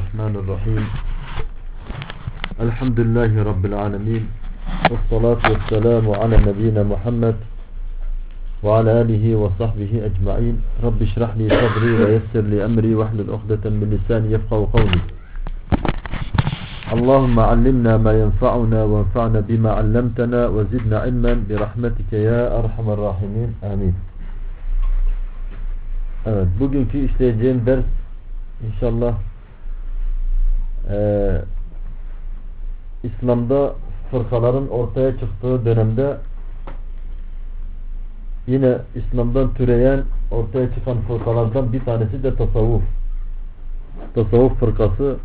الرحمن الرحيم. الحمد لله رب العالمين والصلاة والسلام على نبينا محمد وعلى آله وصحبه أجمعين. رب اشرح لي صدري ويسر لي أمري واحلل عقدة من لساني يفقه قولي. اللهم علمنا ما ينفعنا وانفعنا بما علمتنا وزدنا علما برحمتك يا أرحم الراحمين. آمين. Evet, bugünkü işleyeceğim ders inşallah e, İslam'da fırkaların ortaya çıktığı dönemde yine İslam'dan türeyen ortaya çıkan fırkalardan bir tanesi de tasavvuf. Tasavvuf fırkası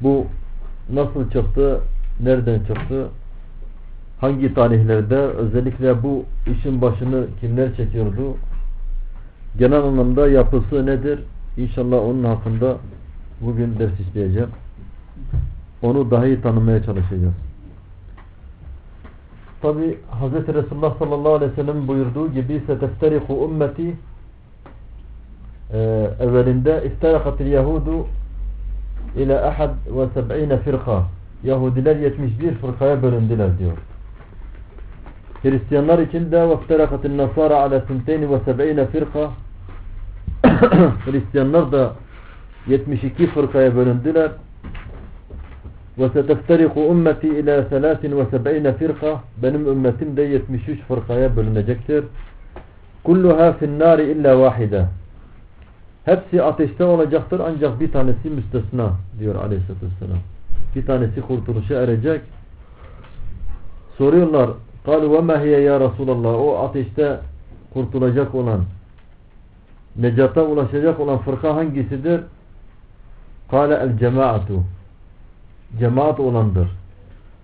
bu nasıl çıktı, nereden çıktı, hangi tarihlerde özellikle bu işin başını kimler çekiyordu, genel anlamda yapısı nedir? İnşallah onun hakkında bugün ders işleyeceğim. Onu daha iyi tanımaya çalışacağız. Tabi Hz. Resulullah sallallahu aleyhi ve sellem buyurduğu gibi setefteriku ümmeti e, evvelinde iftarakatil yahudu ile ahad ve seb'ine firka Yahudiler 71 fırkaya bölündüler diyor. Hristiyanlar için de vefterakatil nasara ala sinteyni ve seb'ine firka Hristiyanlar da 72 fırkaya bölündüler. Ve seteftariku ümmeti ila 73 firka benim ümmetim de 73 fırkaya bölünecektir. Kulluha finnari illa vahide. Hepsi ateşte olacaktır ancak bir tanesi müstesna diyor aleyhissalatü vesselam. Bir tanesi kurtuluşa erecek. Soruyorlar قالوا وما هي ya Resulallah o ateşte kurtulacak olan necata ulaşacak olan fırka hangisidir? Kale el cemaatu cemaat olandır.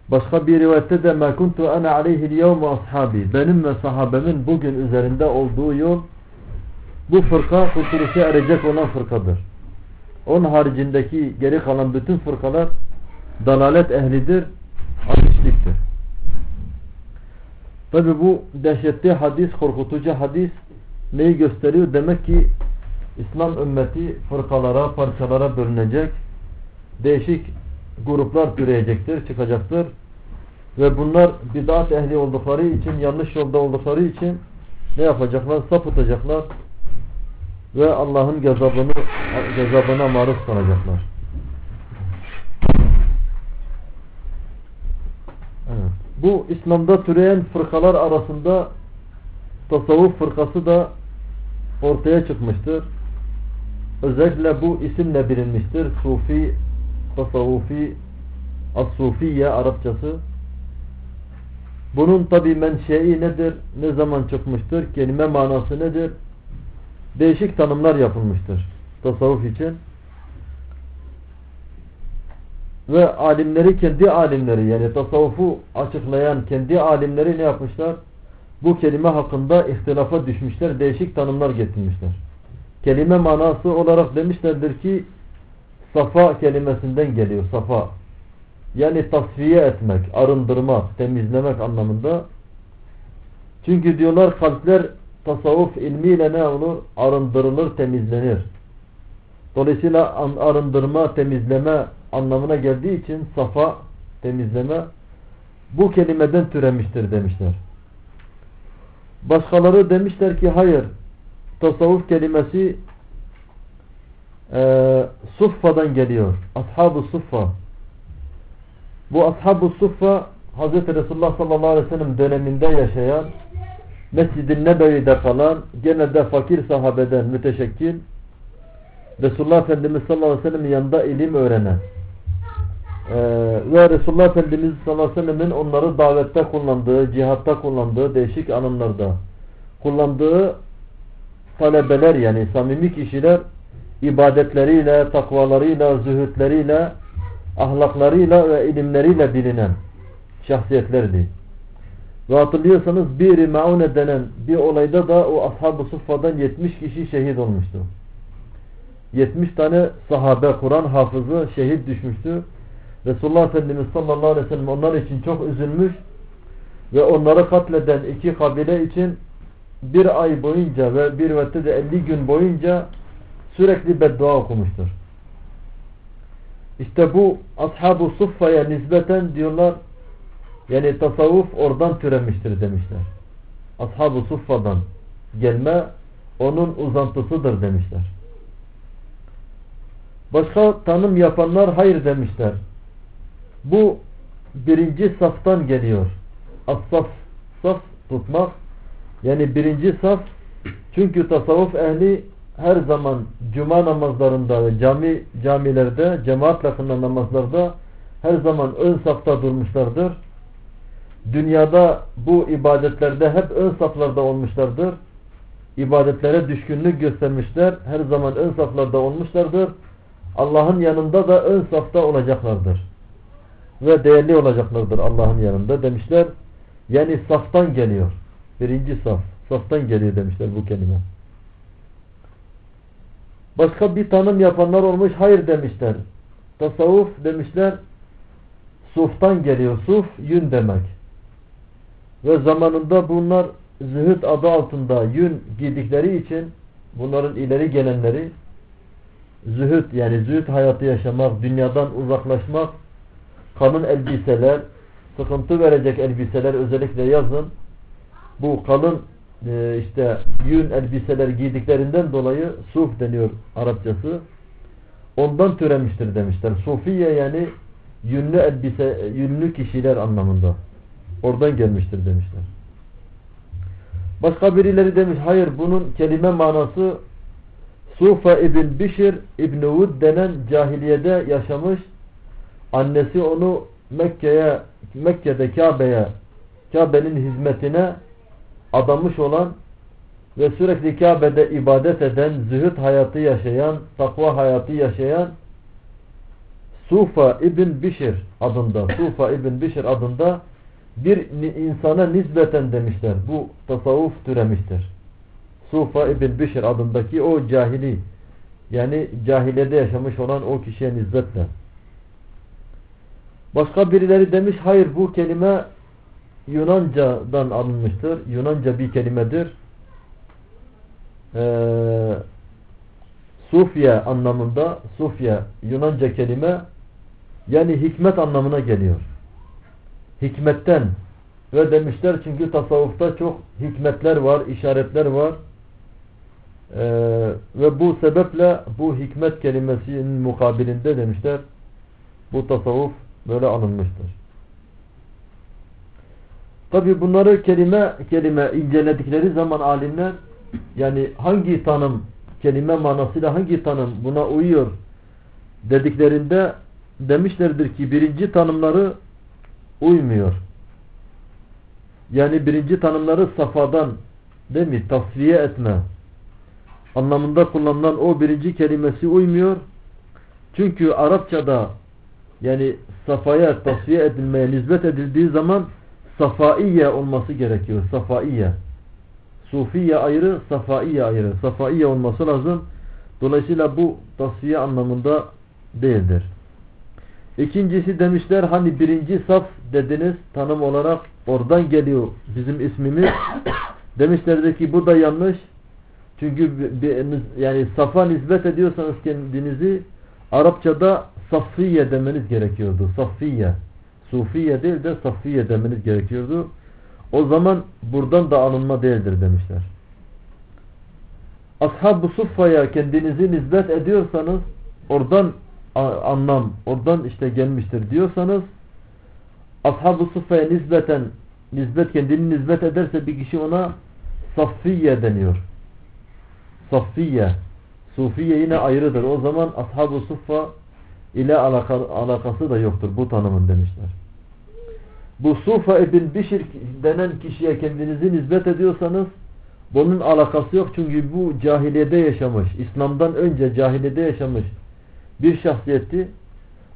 Başka bir rivayette de ma kuntu ana aleyhil yevme ashabi benim ve sahabemin bugün üzerinde olduğu yol bu fırka kurtuluşa erecek olan fırkadır. Onun haricindeki geri kalan bütün fırkalar dalalet ehlidir, ateşliktir. Tabi bu dehşetli hadis, korkutucu hadis neyi gösteriyor? Demek ki İslam ümmeti fırkalara, parçalara bölünecek. Değişik gruplar türeyecektir, çıkacaktır. Ve bunlar bidat ehli oldukları için, yanlış yolda oldukları için ne yapacaklar? Sapıtacaklar. Ve Allah'ın gazabını, gazabına maruz kalacaklar. Evet. Bu İslam'da türeyen fırkalar arasında tasavvuf fırkası da ortaya çıkmıştır. Özellikle bu isimle bilinmiştir. Sufi, tasavvufi, as-sufiye Arapçası. Bunun tabi menşei nedir? Ne zaman çıkmıştır? Kelime manası nedir? Değişik tanımlar yapılmıştır. Tasavvuf için. Ve alimleri kendi alimleri yani tasavvufu açıklayan kendi alimleri ne yapmışlar? Bu kelime hakkında ihtilafa düşmüşler. Değişik tanımlar getirmişler. Kelime manası olarak demişlerdir ki safa kelimesinden geliyor. Safa. Yani tasfiye etmek, arındırmak, temizlemek anlamında. Çünkü diyorlar kalpler tasavvuf ilmiyle ne olur? Arındırılır, temizlenir. Dolayısıyla arındırma, temizleme anlamına geldiği için safa, temizleme bu kelimeden türemiştir demişler. Başkaları demişler ki hayır tasavvuf kelimesi e, Suffa'dan geliyor. Ashab-ı Suffa. Bu Ashab-ı Suffa Hz. Resulullah sallallahu aleyhi ve sellem döneminde yaşayan Mescid-i Nebevi'de kalan genelde fakir sahabeden müteşekkil Resulullah Efendimiz sallallahu aleyhi ve sellem'in yanında ilim öğrenen ee, ve Resulullah Efendimiz sallallahu aleyhi ve sellem'in onları davette kullandığı, cihatta kullandığı değişik anımlarda kullandığı talebeler yani samimi kişiler ibadetleriyle, takvalarıyla, zühütleriyle, ahlaklarıyla ve ilimleriyle bilinen şahsiyetlerdi. Ve hatırlıyorsanız bir maune denen bir olayda da o ashab-ı suffa'dan 70 kişi şehit olmuştu. 70 tane sahabe, Kur'an hafızı şehit düşmüştü. Resulullah Efendimiz sallallahu aleyhi ve sellem onlar için çok üzülmüş ve onları katleden iki kabile için bir ay boyunca ve bir vette de 50 gün boyunca sürekli beddua okumuştur. İşte bu ashab-ı suffaya nispeten diyorlar yani tasavvuf oradan türemiştir demişler. Ashab-ı suffadan gelme onun uzantısıdır demişler. Başka tanım yapanlar hayır demişler. Bu birinci saftan geliyor. As-saf, saf tutmak. Yani birinci saf çünkü tasavvuf ehli her zaman cuma namazlarında ve cami camilerde cemaatle kılınan namazlarda her zaman ön safta durmuşlardır. Dünyada bu ibadetlerde hep ön saflarda olmuşlardır. İbadetlere düşkünlük göstermişler. Her zaman ön saflarda olmuşlardır. Allah'ın yanında da ön safta olacaklardır. Ve değerli olacaklardır Allah'ın yanında demişler. Yani saftan geliyor. Birinci saf. Saftan geliyor demişler bu kelime. Başka bir tanım yapanlar olmuş. Hayır demişler. Tasavvuf demişler. Suftan geliyor. Suf yün demek. Ve zamanında bunlar zühd adı altında yün giydikleri için bunların ileri gelenleri zühd yani zühd hayatı yaşamak, dünyadan uzaklaşmak, kalın elbiseler, sıkıntı verecek elbiseler özellikle yazın bu kalın e, işte yün elbiseler giydiklerinden dolayı suf deniyor Arapçası. Ondan türemiştir demişler. Sufiye yani yünlü elbise, yünlü kişiler anlamında. Oradan gelmiştir demişler. Başka birileri demiş hayır bunun kelime manası Sufa ibn Bişir ibn Vud denen cahiliyede yaşamış. Annesi onu Mekke'ye Mekke'de Kabe'ye Kabe'nin hizmetine adamış olan ve sürekli Kabe'de ibadet eden, zühd hayatı yaşayan, takva hayatı yaşayan Sufa ibn Bişir adında, Sufa ibn Bişir adında bir insana nispeten demişler. Bu tasavvuf türemiştir. Sufa ibn Bişir adındaki o cahili yani cahilede yaşamış olan o kişiye nispetle. Başka birileri demiş hayır bu kelime Yunanca'dan alınmıştır. Yunanca bir kelimedir. Ee, Sufya anlamında Sufya Yunanca kelime yani hikmet anlamına geliyor. Hikmetten ve demişler çünkü tasavvufta çok hikmetler var, işaretler var. Ee, ve bu sebeple bu hikmet kelimesinin mukabilinde demişler bu tasavvuf böyle alınmıştır. Tabi bunları kelime kelime inceledikleri zaman alimler yani hangi tanım kelime manasıyla hangi tanım buna uyuyor dediklerinde demişlerdir ki birinci tanımları uymuyor. Yani birinci tanımları safadan değil mi? Tasfiye etme anlamında kullanılan o birinci kelimesi uymuyor. Çünkü Arapçada yani safaya tasfiye edilmeye nispet edildiği zaman safaiye olması gerekiyor. Safaiye. Sufiye ayrı, safaiye ayrı. Safaiye olması lazım. Dolayısıyla bu tasfiye anlamında değildir. İkincisi demişler hani birinci saf dediniz tanım olarak oradan geliyor bizim ismimiz. Demişlerdi ki bu da yanlış. Çünkü yani safa nispet ediyorsanız kendinizi Arapçada safiye demeniz gerekiyordu. Safiye. Sufiye değil de safiye demeniz gerekiyordu. O zaman buradan da alınma değildir demişler. Ashab-ı Suffa'ya kendinizi nispet ediyorsanız oradan anlam, oradan işte gelmiştir diyorsanız Ashab-ı Suffa'ya nispeten nispet kendini nispet ederse bir kişi ona Safiye deniyor. Safiye. Sufiye yine ayrıdır. O zaman Ashab-ı Suffa ile alaka, alakası da yoktur bu tanımın demişler. Bu Sufa ibn Bişir denen kişiye kendinizi nispet ediyorsanız bunun alakası yok çünkü bu cahiliyede yaşamış, İslam'dan önce cahiliyede yaşamış bir şahsiyetti.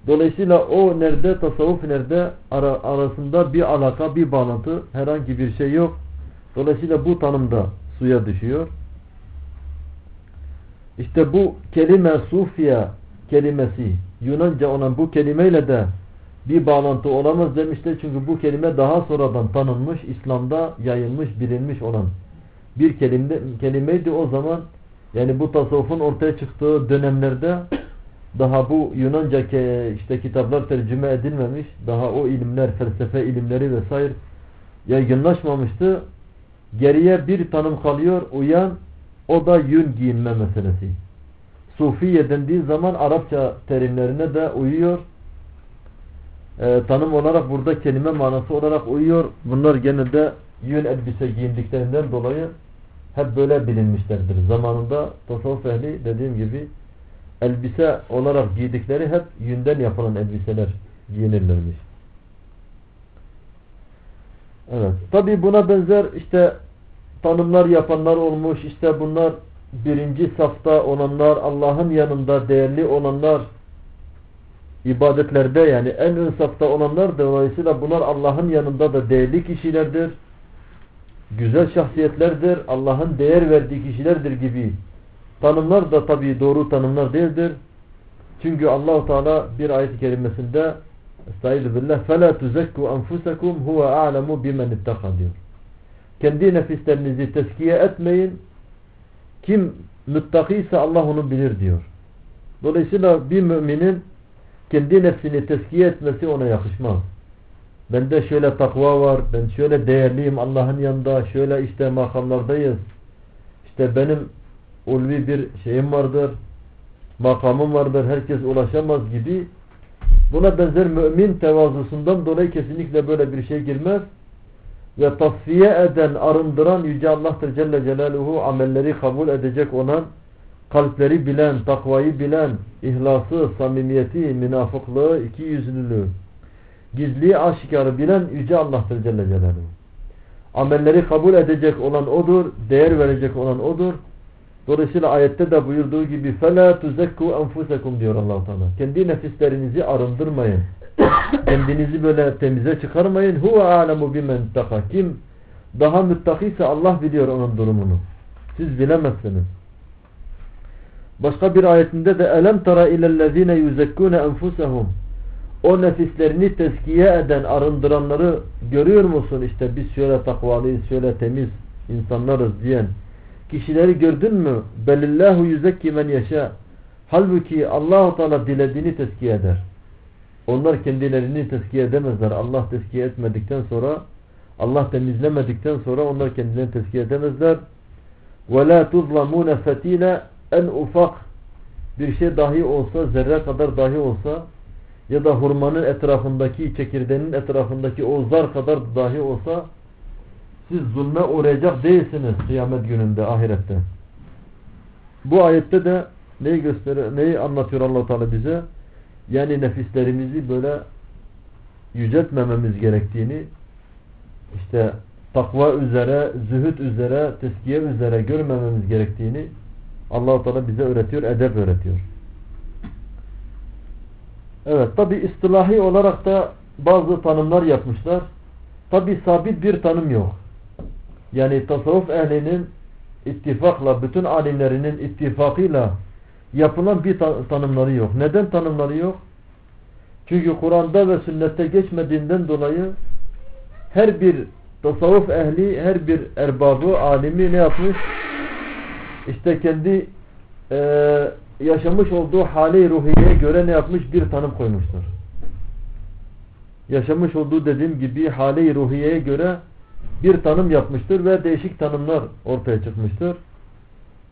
Dolayısıyla o nerede, tasavvuf nerede ara, arasında bir alaka, bir bağlantı, herhangi bir şey yok. Dolayısıyla bu tanımda suya düşüyor. İşte bu kelime Sufya kelimesi Yunanca olan bu kelimeyle de bir bağlantı olamaz demişler. Çünkü bu kelime daha sonradan tanınmış, İslam'da yayılmış, bilinmiş olan bir kelime, kelimeydi o zaman. Yani bu tasavvufun ortaya çıktığı dönemlerde daha bu Yunanca işte kitaplar tercüme edilmemiş. Daha o ilimler, felsefe ilimleri vesaire yaygınlaşmamıştı. Geriye bir tanım kalıyor uyan o da yün giyinme meselesi. Sufiye dendiği zaman Arapça terimlerine de uyuyor. Ee, tanım olarak burada kelime manası olarak uyuyor. Bunlar genelde yün elbise giyindiklerinden dolayı hep böyle bilinmişlerdir. Zamanında tasavvuf ehli dediğim gibi elbise olarak giydikleri hep yünden yapılan elbiseler giyinirlermiş. Evet. Tabi buna benzer işte tanımlar yapanlar olmuş. İşte bunlar birinci safta olanlar, Allah'ın yanında değerli olanlar, ibadetlerde yani en ön safta olanlar dolayısıyla bunlar Allah'ın yanında da değerli kişilerdir. Güzel şahsiyetlerdir. Allah'ın değer verdiği kişilerdir gibi tanımlar da tabi doğru tanımlar değildir. Çünkü Allahu Teala bir ayet-i kerimesinde Estaizu billah فَلَا تُزَكُّوا أَنْفُسَكُمْ هُوَ أَعْلَمُ بِمَنِ اتَّقَى diyor. Kendi nefislerinizi teskiye etmeyin. Kim müttakiyse Allah onu bilir diyor. Dolayısıyla bir müminin kendi nefsini teskiye etmesi ona yakışmaz. Bende şöyle takva var, ben şöyle değerliyim Allah'ın yanında, şöyle işte makamlardayız. İşte benim ulvi bir şeyim vardır, makamım vardır, herkes ulaşamaz gibi buna benzer mümin tevazusundan dolayı kesinlikle böyle bir şey girmez ve tasfiye eden, arındıran Yüce Allah'tır Celle Celaluhu amelleri kabul edecek olan kalpleri bilen, takvayı bilen, ihlası, samimiyeti, münafıklığı, iki yüzlülüğü, gizliyi, aşikarı bilen Yüce Allah'tır Celle Celaluhu. Amelleri kabul edecek olan O'dur, değer verecek olan O'dur. Dolayısıyla ayette de buyurduğu gibi فَلَا تُزَكُّوا أَنْفُسَكُمْ diyor allah Teala. Kendi nefislerinizi arındırmayın. Kendinizi böyle temize çıkarmayın. Huve alemu bimen taka. Kim daha müttakiyse Allah biliyor onun durumunu. Siz bilemezsiniz. Başka bir ayetinde de elem tara ilellezine yuzekkune enfusehum. O nefislerini tezkiye eden arındıranları görüyor musun? İşte biz şöyle takvalıyız, şöyle temiz insanlarız diyen kişileri gördün mü? Belillahu yuzekki men yeşâ. Halbuki Allahu Teala dilediğini tezkiye eder. Onlar kendilerini teskiye edemezler. Allah teskiye etmedikten sonra Allah temizlemedikten sonra onlar kendilerini teskiye edemezler. وَلَا تُظْلَمُونَ فَتِيلًا En ufak bir şey dahi olsa, zerre kadar dahi olsa ya da hurmanın etrafındaki, çekirdeğinin etrafındaki o zar kadar dahi olsa siz zulme uğrayacak değilsiniz kıyamet gününde, ahirette. Bu ayette de neyi gösteriyor, neyi anlatıyor allah Teala bize? Yani nefislerimizi böyle yüceltmememiz gerektiğini, işte takva üzere, zühüt üzere, teskiye üzere görmememiz gerektiğini allah Teala bize öğretiyor, edep öğretiyor. Evet, tabi istilahi olarak da bazı tanımlar yapmışlar. Tabi sabit bir tanım yok. Yani tasavvuf ehlinin ittifakla, bütün alimlerinin ittifakıyla yapılan bir tanımları yok. Neden tanımları yok? Çünkü Kur'an'da ve sünnette geçmediğinden dolayı her bir tasavvuf ehli, her bir erbabı, alimi ne yapmış? İşte kendi e, yaşamış olduğu hali ruhiyeye göre ne yapmış? Bir tanım koymuştur. Yaşamış olduğu dediğim gibi hali ruhiyeye göre bir tanım yapmıştır ve değişik tanımlar ortaya çıkmıştır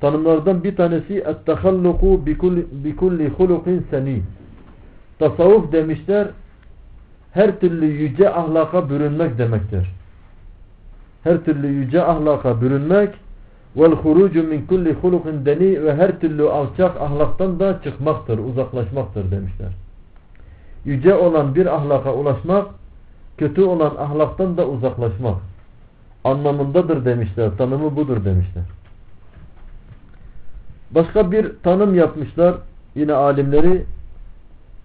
tanımlardan bir tanesi ettehalluku bikulli hulukin seni. Tasavvuf demişler her türlü yüce ahlaka bürünmek demektir. Her türlü yüce ahlaka bürünmek vel hurucu min kulli hulukin deni ve her türlü alçak ahlaktan da çıkmaktır, uzaklaşmaktır demişler. Yüce olan bir ahlaka ulaşmak, kötü olan ahlaktan da uzaklaşmak anlamındadır demişler, tanımı budur demişler. Başka bir tanım yapmışlar yine alimleri.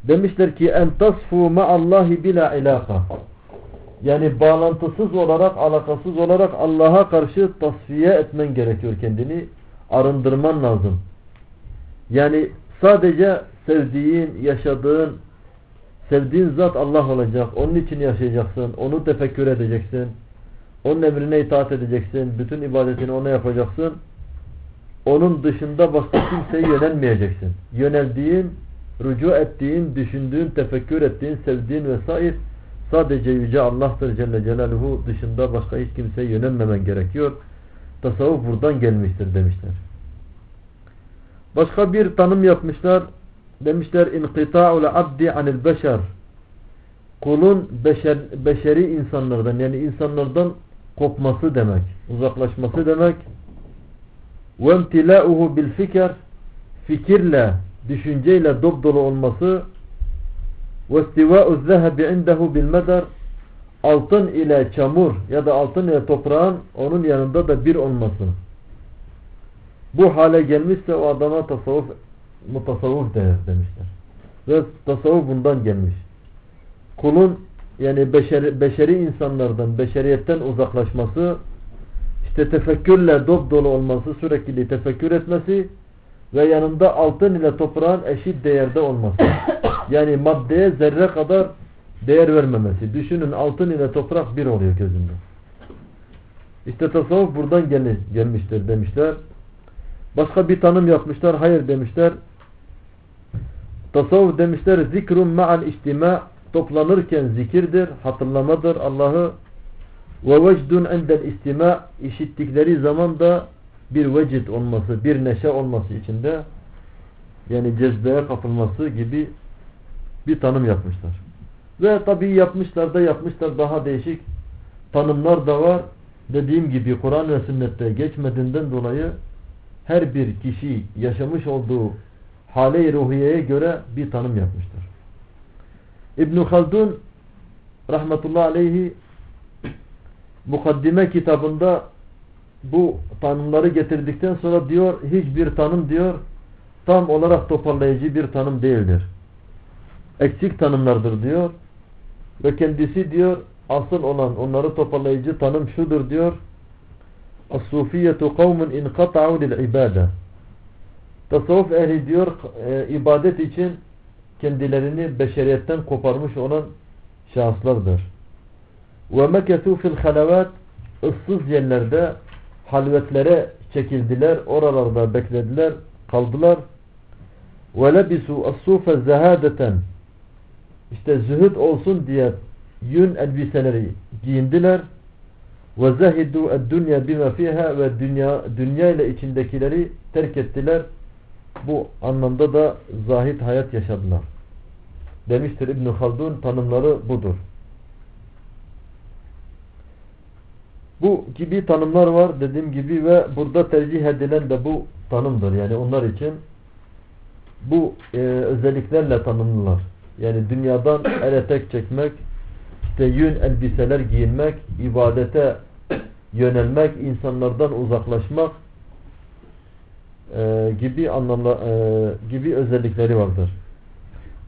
Demişler ki en tasfu ma'allahi bila ilaka. Yani bağlantısız olarak, alakasız olarak Allah'a karşı tasfiye etmen gerekiyor kendini. Arındırman lazım. Yani sadece sevdiğin, yaşadığın, sevdiğin zat Allah olacak. Onun için yaşayacaksın. Onu tefekkür edeceksin. Onun emrine itaat edeceksin. Bütün ibadetini ona yapacaksın. Onun dışında başka kimseye yönelmeyeceksin. Yöneldiğin rücu ettiğin, düşündüğün, tefekkür ettiğin, sevdiğin vesaire sadece Yüce Allah'tır Celle Celaluhu dışında başka hiç kimseye yönelmemen gerekiyor. Tasavvuf buradan gelmiştir demişler. Başka bir tanım yapmışlar. Demişler inkita'ul abdi anil beşer. Kulun beşer, beşeri insanlardan yani insanlardan kopması demek. Uzaklaşması demek. Bil fikir fikirle, düşünceyle dolu olması zehebi indehu bil medar altın ile çamur ya da altın ile toprağın onun yanında da bir olması. Bu hale gelmişse o adama tasavvuf mutasavvuf denir demişler. Ve tasavvuf bundan gelmiş. Kulun yani beşeri, beşeri insanlardan, beşeriyetten uzaklaşması, işte tefekkürle dop dolu olması, sürekli tefekkür etmesi ve yanında altın ile toprağın eşit değerde olması. Yani maddeye zerre kadar değer vermemesi. Düşünün altın ile toprak bir oluyor gözünde. İşte tasavvuf buradan gel gelmiştir demişler. Başka bir tanım yapmışlar. Hayır demişler. Tasavvuf demişler zikrun ma'al istima toplanırken zikirdir, hatırlamadır Allah'ı ve vecdun endel istima işittikleri zaman da bir vecid olması, bir neşe olması içinde yani cezbeye kapılması gibi bir tanım yapmışlar. Ve tabi yapmışlar da yapmışlar daha değişik tanımlar da var. Dediğim gibi Kur'an ve sünnette geçmediğinden dolayı her bir kişi yaşamış olduğu hale-i ruhiyeye göre bir tanım yapmışlar. İbn Haldun rahmetullahi aleyhi mukaddime kitabında bu tanımları getirdikten sonra diyor hiçbir tanım diyor tam olarak toparlayıcı bir tanım değildir. Eksik tanımlardır diyor. Ve kendisi diyor asıl olan onları toparlayıcı tanım şudur diyor. As-sufiyetu kavmun inqata'u lil ibade. Tasavvuf ehli diyor e, ibadet için kendilerini beşeriyetten koparmış olan şahıslardır. Ve meketu fil halavat ıssız yerlerde halvetlere çekildiler, oralarda beklediler, kaldılar. Ve lebisu as-sufe zehadeten işte zühd olsun diye yün elbiseleri giyindiler. Ve zahidu ed-dünya bima fiha ve dünya dünya ile içindekileri terk ettiler. Bu anlamda da zahid hayat yaşadılar. Demiştir İbn Haldun tanımları budur. Bu gibi tanımlar var dediğim gibi ve burada tercih edilen de bu tanımdır. Yani onlar için bu e, özelliklerle tanımlılar. Yani dünyadan el etek çekmek, işte yün elbiseler giyinmek, ibadete yönelmek, insanlardan uzaklaşmak e, gibi anlamla e, gibi özellikleri vardır.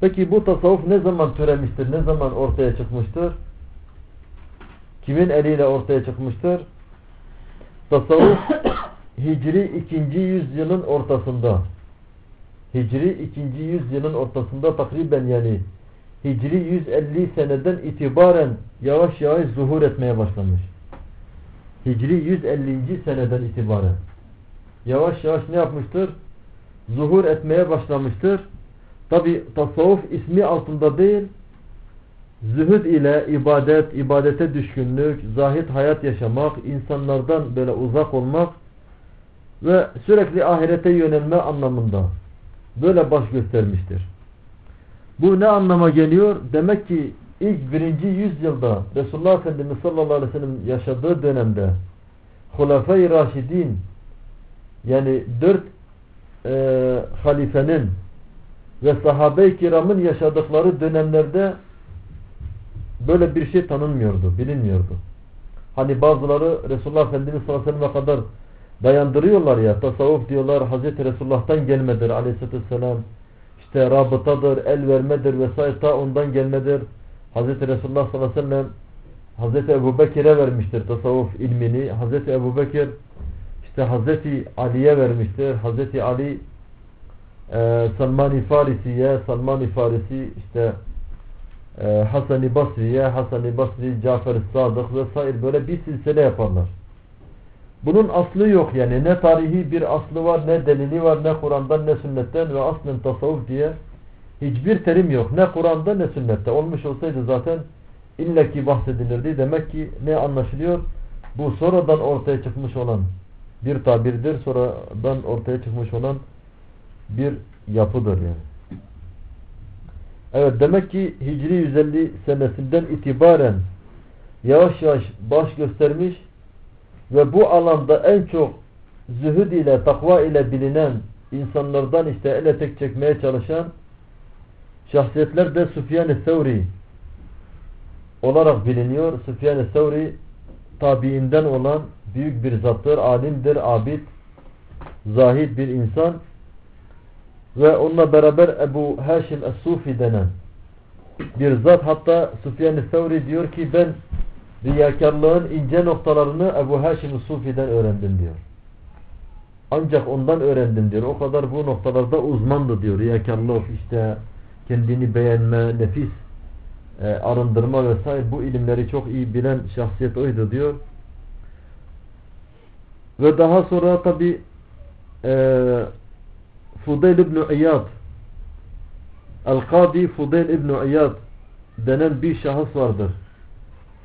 Peki bu tasavvuf ne zaman türemiştir? Ne zaman ortaya çıkmıştır? Kimin eliyle ortaya çıkmıştır? Tasavvuf Hicri 2. yüzyılın ortasında Hicri 2. yüzyılın ortasında takriben yani Hicri 150 seneden itibaren yavaş yavaş zuhur etmeye başlamış. Hicri 150. seneden itibaren yavaş yavaş ne yapmıştır? Zuhur etmeye başlamıştır. Tabi tasavvuf ismi altında değil zühd ile ibadet, ibadete düşkünlük, zahit hayat yaşamak, insanlardan böyle uzak olmak ve sürekli ahirete yönelme anlamında böyle baş göstermiştir. Bu ne anlama geliyor? Demek ki ilk birinci yüzyılda Resulullah Efendimiz sallallahu aleyhi ve sellem yaşadığı dönemde Hulafay-ı Raşidin yani dört e, halifenin ve sahabe-i kiramın yaşadıkları dönemlerde böyle bir şey tanınmıyordu, bilinmiyordu. Hani bazıları Resulullah Efendimiz sallallahu aleyhi ve sellem'e kadar dayandırıyorlar ya tasavvuf diyorlar Hazreti Resulullah'tan gelmedir aleyhissalatü vesselam işte rabıtadır, el vermedir vesaire ta ondan gelmedir. Hazreti Resulullah sallallahu aleyhi ve sellem Hazreti Ebu Bekir'e vermiştir tasavvuf ilmini. Hazreti Ebu Bekir işte Hazreti Ali'ye vermiştir. Hazreti Ali e, Salman-i Farisi'ye, Salman-i Farisi işte e, Hasan-i Basri'ye, Hasan-i Basri, Cafer-i Sadık vesaire böyle bir silsile yaparlar. Bunun aslı yok yani. Ne tarihi bir aslı var, ne delili var, ne Kur'an'dan, ne sünnetten ve aslen tasavvuf diye hiçbir terim yok. Ne Kur'an'da ne sünnette. Olmuş olsaydı zaten illaki bahsedilirdi. Demek ki ne anlaşılıyor? Bu sonradan ortaya çıkmış olan bir tabirdir. Sonradan ortaya çıkmış olan bir yapıdır yani. Evet demek ki Hicri 150 senesinden itibaren yavaş yavaş baş göstermiş ve bu alanda en çok zühud ile takva ile bilinen insanlardan işte ele tek çekmeye çalışan şahsiyetler de Süfyan-ı Sevri olarak biliniyor. Süfyan-ı Sevri tabiinden olan büyük bir zattır, alimdir, abid, zahid bir insan ve onunla beraber Ebu Haşim Es-Sufi denen bir zat hatta Süfyan-ı Sevri diyor ki ben riyakarlığın ince noktalarını Ebu Haşim Es-Sufi'den öğrendim diyor. Ancak ondan öğrendim diyor. O kadar bu noktalarda uzmandı diyor. Riyakarlık işte kendini beğenme, nefis e, arındırma vesaire bu ilimleri çok iyi bilen şahsiyet oydu diyor. Ve daha sonra tabi e, Fudayl İbni İyad El-Kadi Fudayl İbni İyad denen bir şahıs vardır.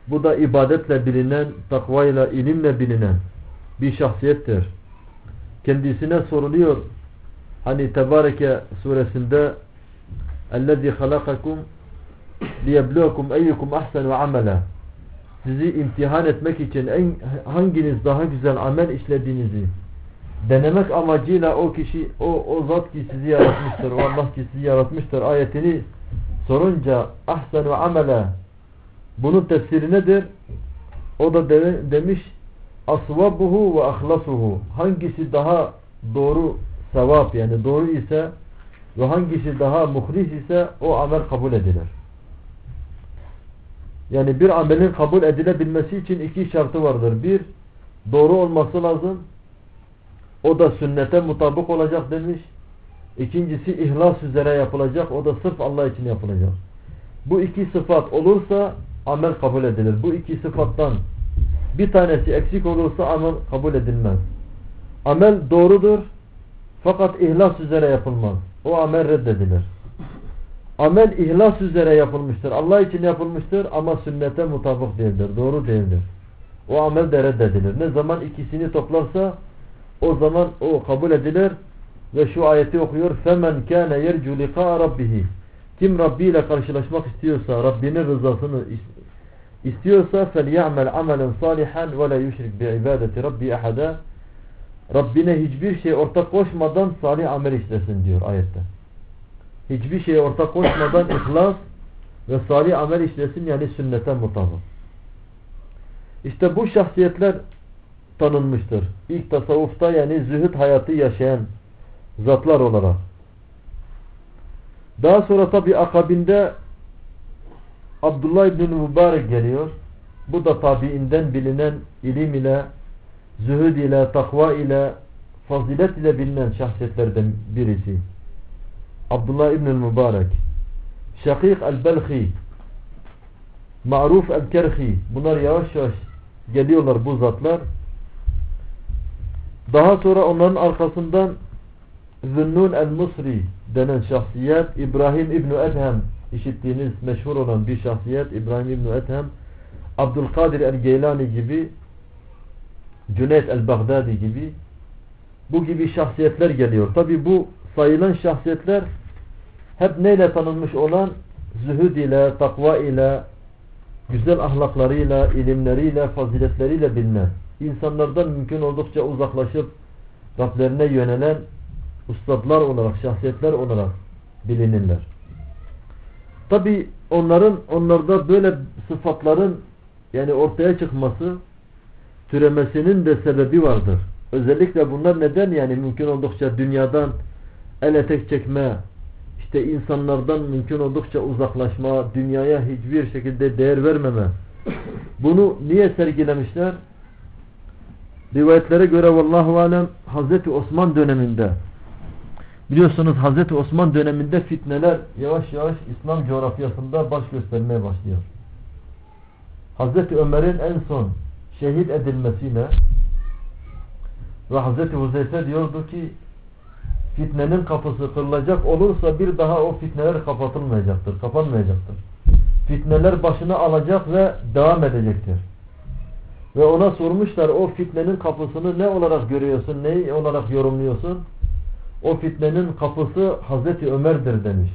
Bu da ibadetle bilinen, takvayla, ilimle bilinen bir şahsiyettir. Kendisine soruluyor hani Tebareke suresinde اَلَّذِي خَلَقَكُمْ لِيَبْلُوَكُمْ اَيُّكُمْ اَحْسَنُ عَمَلًا Sizi imtihan etmek için en, hanginiz daha güzel amel işlediğinizi denemek amacıyla o kişi, o, o zat ki sizi yaratmıştır, o Allah ki sizi yaratmıştır ayetini sorunca ahsenu amela bunun tefsiri nedir? O da de, demiş asvabuhu ve ahlasuhu hangisi daha doğru sevap yani doğru ise ve hangisi daha muhlis ise o amel kabul edilir. Yani bir amelin kabul edilebilmesi için iki şartı vardır. Bir, doğru olması lazım. O da sünnete mutabık olacak demiş. İkincisi ihlas üzere yapılacak. O da sırf Allah için yapılacak. Bu iki sıfat olursa amel kabul edilir. Bu iki sıfattan bir tanesi eksik olursa amel kabul edilmez. Amel doğrudur fakat ihlas üzere yapılmaz. O amel reddedilir. Amel ihlas üzere yapılmıştır. Allah için yapılmıştır ama sünnete mutabık değildir. Doğru değildir. O amel de reddedilir. Ne zaman ikisini toplarsa o zaman o kabul edilir ve şu ayeti okuyor. فَمَنْ كَانَ يَرْجُ لِقَاءَ رَبِّهِ Kim Rabbi ile karşılaşmak istiyorsa, Rabbinin rızasını istiyorsa فَلْيَعْمَلْ عَمَلًا صَالِحًا وَلَا يُشْرِكْ بِعِبَادَةِ رَبِّي أَحَدًا Rabbine hiçbir şey ortak koşmadan salih amel işlesin diyor ayette. Hiçbir şeye ortak koşmadan ihlas ve salih amel işlesin yani sünnete mutabık. İşte bu şahsiyetler tanınmıştır. İlk tasavvufta yani zühd hayatı yaşayan zatlar olarak. Daha sonra tabi akabinde Abdullah İbni Mübarek geliyor. Bu da tabiinden bilinen ilim ile, zühd ile, takva ile, fazilet ile bilinen şahsiyetlerden birisi. Abdullah İbni Mübarek, Şakik el-Belhi, Ma'ruf el-Kerhi. Bunlar yavaş yavaş geliyorlar bu zatlar. Daha sonra onların arkasından Zünnun el-Musri denen şahsiyet İbrahim İbni Edhem işittiğiniz meşhur olan bir şahsiyet İbrahim İbni Edhem Abdülkadir el-Geylani gibi Cüneyt el-Baghdadi gibi bu gibi şahsiyetler geliyor. Tabi bu sayılan şahsiyetler hep neyle tanınmış olan zühud ile, takva ile, güzel ahlaklarıyla, ilimleriyle, faziletleriyle bilinen, insanlardan mümkün oldukça uzaklaşıp Rablerine yönelen ustadlar olarak, şahsiyetler olarak bilinirler. Tabi onların onlarda böyle sıfatların yani ortaya çıkması türemesinin de sebebi vardır. Özellikle bunlar neden yani mümkün oldukça dünyadan el etek çekme, işte insanlardan mümkün oldukça uzaklaşma, dünyaya hiçbir şekilde değer vermeme. Bunu niye sergilemişler? Rivayetlere göre vallahu alem Hazreti Osman döneminde biliyorsunuz Hazreti Osman döneminde fitneler yavaş yavaş İslam coğrafyasında baş göstermeye başlıyor. Hazreti Ömer'in en son şehit edilmesiyle ve Hazreti Huzeyfe diyordu ki fitnenin kapısı kırılacak olursa bir daha o fitneler kapatılmayacaktır, kapanmayacaktır. Fitneler başını alacak ve devam edecektir. Ve ona sormuşlar o fitnenin kapısını ne olarak görüyorsun, neyi olarak yorumluyorsun? O fitnenin kapısı Hazreti Ömer'dir demiş.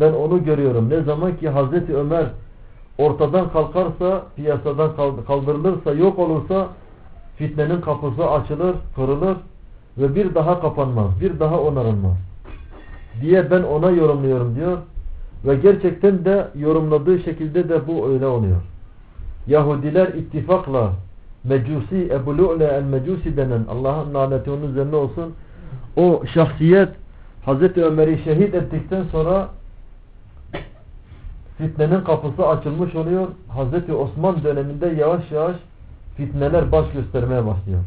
Ben onu görüyorum. Ne zaman ki Hazreti Ömer ortadan kalkarsa, piyasadan kaldırılırsa, yok olursa fitnenin kapısı açılır, kırılır ve bir daha kapanmaz, bir daha onarılmaz diye ben ona yorumluyorum diyor. Ve gerçekten de yorumladığı şekilde de bu öyle oluyor. Yahudiler ittifakla Mecusi, Ebu Lu'le el-Mecusi denen Allah'ın laneti onun üzerine olsun o şahsiyet Hazreti Ömer'i şehit ettikten sonra fitnenin kapısı açılmış oluyor. Hazreti Osman döneminde yavaş yavaş fitneler baş göstermeye başlıyor.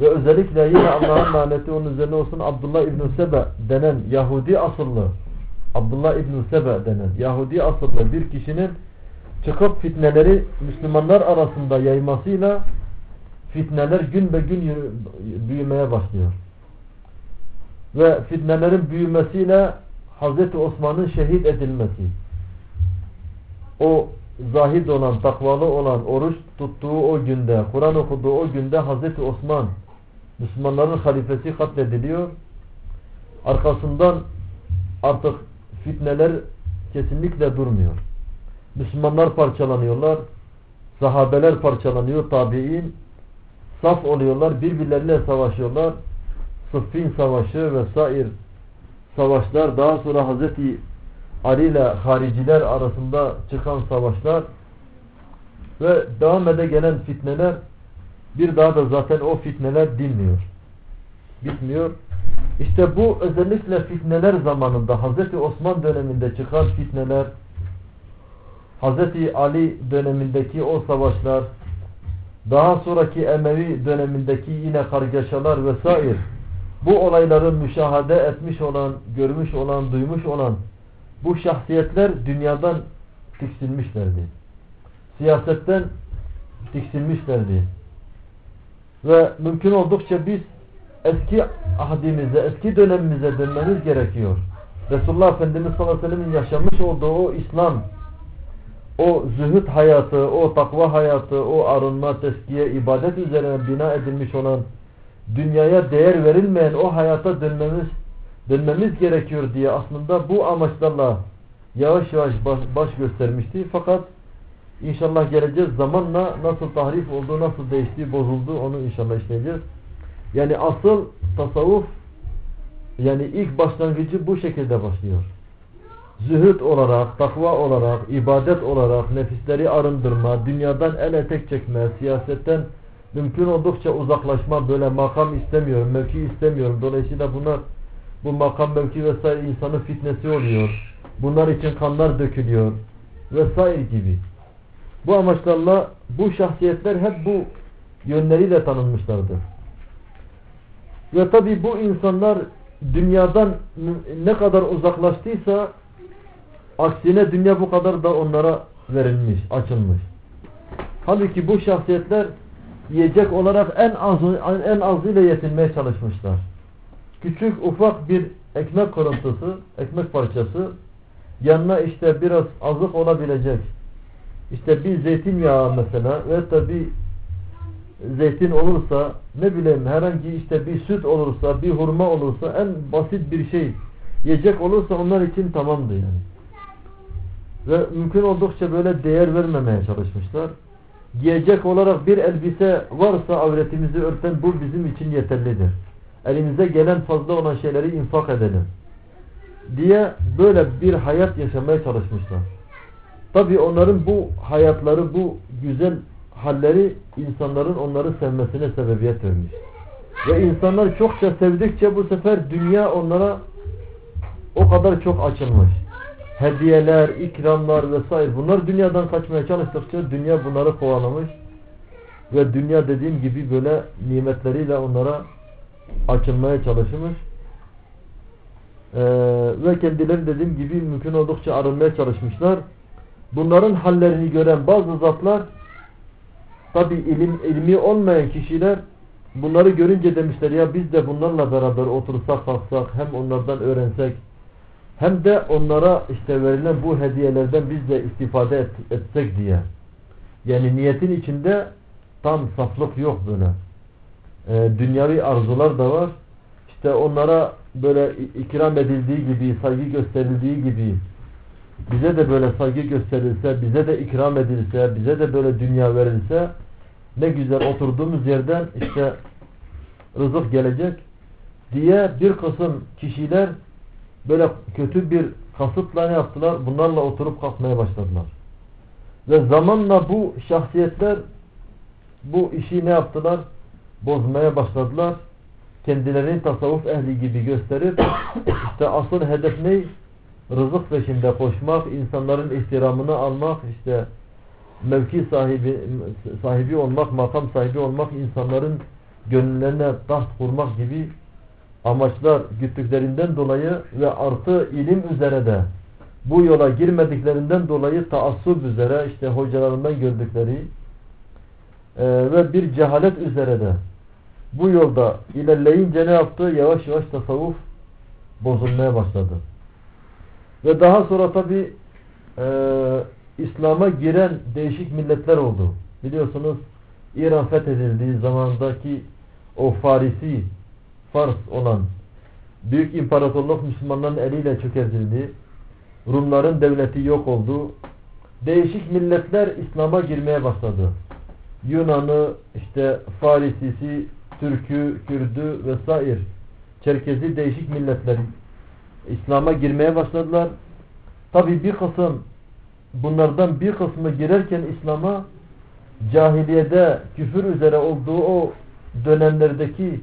Ve özellikle yine Allah'ın laneti onun üzerine olsun Abdullah İbn Sebe denen Yahudi asıllı Abdullah İbn Sebe denen Yahudi asıllı bir kişinin çıkıp fitneleri Müslümanlar arasında yaymasıyla fitneler gün be gün büyümeye başlıyor. Ve fitnelerin büyümesiyle Hazreti Osman'ın şehit edilmesi o zahid olan, takvalı olan, oruç tuttuğu o günde, Kur'an okuduğu o günde Hazreti Osman Müslümanların halifesi katlediliyor. Arkasından artık fitneler kesinlikle durmuyor. Müslümanlar parçalanıyorlar. Sahabeler parçalanıyor. Tabi'in saf oluyorlar. Birbirleriyle savaşıyorlar. Sıffin savaşı vesaire savaşlar. Daha sonra Hazreti Ali ile hariciler arasında çıkan savaşlar ve devam ede gelen fitneler bir daha da zaten o fitneler dinmiyor. Bitmiyor. İşte bu özellikle fitneler zamanında Hazreti Osman döneminde çıkan fitneler Hazreti Ali dönemindeki o savaşlar daha sonraki Emevi dönemindeki yine kargaşalar vesaire bu olayları müşahede etmiş olan, görmüş olan, duymuş olan bu şahsiyetler dünyadan tiksinmişlerdi. Siyasetten tiksinmişlerdi. Ve mümkün oldukça biz eski ahdimize, eski dönemimize dönmemiz gerekiyor. Resulullah Efendimiz sallallahu aleyhi ve sellem'in yaşamış olduğu o İslam, o zühd hayatı, o takva hayatı, o arınma, teskiye, ibadet üzerine bina edilmiş olan dünyaya değer verilmeyen o hayata dönmemiz dönmemiz gerekiyor diye aslında bu amaçlarla yavaş yavaş baş, baş göstermişti. Fakat inşallah geleceğiz zamanla nasıl tahrif oldu, nasıl değişti, bozuldu onu inşallah işleyeceğiz. Yani asıl tasavvuf yani ilk başlangıcı bu şekilde başlıyor. Zühd olarak, takva olarak, ibadet olarak nefisleri arındırma, dünyadan el etek çekme, siyasetten mümkün oldukça uzaklaşma, böyle makam istemiyorum, mevki istemiyorum. Dolayısıyla bunlar bu makam mevki vesaire insanın fitnesi oluyor. Bunlar için kanlar dökülüyor vesaire gibi. Bu amaçlarla bu şahsiyetler hep bu yönleriyle tanınmışlardır. Ve tabi bu insanlar dünyadan ne kadar uzaklaştıysa aksine dünya bu kadar da onlara verilmiş, açılmış. Halbuki bu şahsiyetler yiyecek olarak en az en azıyla yetinmeye çalışmışlar. Küçük ufak bir ekmek kırıntısı, ekmek parçası yanına işte biraz azık olabilecek işte bir zeytinyağı mesela ve tabi zeytin olursa ne bileyim herhangi işte bir süt olursa bir hurma olursa en basit bir şey yiyecek olursa onlar için tamamdı yani. Ve mümkün oldukça böyle değer vermemeye çalışmışlar. Giyecek olarak bir elbise varsa avretimizi örten bu bizim için yeterlidir. Elimize gelen fazla olan şeyleri infak edelim. Diye böyle bir hayat yaşamaya çalışmışlar. Tabi onların bu hayatları, bu güzel halleri insanların onları sevmesine sebebiyet vermiş. Ve insanlar çokça sevdikçe bu sefer dünya onlara o kadar çok açılmış. Hediyeler, ikramlar vesaire bunlar dünyadan kaçmaya çalıştıkça dünya bunları kovalamış. Ve dünya dediğim gibi böyle nimetleriyle onlara açılmaya çalışmış. Ee, ve kendileri dediğim gibi mümkün oldukça arınmaya çalışmışlar. Bunların hallerini gören bazı zatlar tabi ilim, ilmi olmayan kişiler bunları görünce demişler ya biz de bunlarla beraber otursak kalksak hem onlardan öğrensek hem de onlara işte verilen bu hediyelerden biz de istifade et, etsek diye. Yani niyetin içinde tam saflık yok böyle. Ee, dünyavi arzular da var. İşte onlara böyle ikram edildiği gibi, saygı gösterildiği gibi bize de böyle saygı gösterilse, bize de ikram edilse, bize de böyle dünya verilse ne güzel oturduğumuz yerden işte rızık gelecek diye bir kısım kişiler böyle kötü bir kasıtla ne yaptılar? Bunlarla oturup kalkmaya başladılar. Ve zamanla bu şahsiyetler bu işi ne yaptılar? Bozmaya başladılar. Kendilerini tasavvuf ehli gibi gösterip işte asıl hedef ne? Rızık peşinde koşmak, insanların ihtiramını almak, işte mevki sahibi sahibi olmak, makam sahibi olmak, insanların gönüllerine taht kurmak gibi amaçlar güttüklerinden dolayı ve artı ilim üzere de bu yola girmediklerinden dolayı taassup üzere işte hocalarından gördükleri e, ve bir cehalet üzere de bu yolda ilerleyince ne yaptı? Yavaş yavaş tasavvuf bozulmaya başladı. Ve daha sonra tabi e, İslam'a giren değişik milletler oldu. Biliyorsunuz İran fethedildiği zamandaki o Farisi Fars olan büyük imparatorluk Müslümanların eliyle çökertildi. Rumların devleti yok oldu. Değişik milletler İslam'a girmeye başladı. Yunan'ı, işte Farisisi, Türk'ü, Kürd'ü vesaire Çerkezi değişik milletler İslam'a girmeye başladılar. Tabi bir kısım bunlardan bir kısmı girerken İslam'a cahiliyede küfür üzere olduğu o dönemlerdeki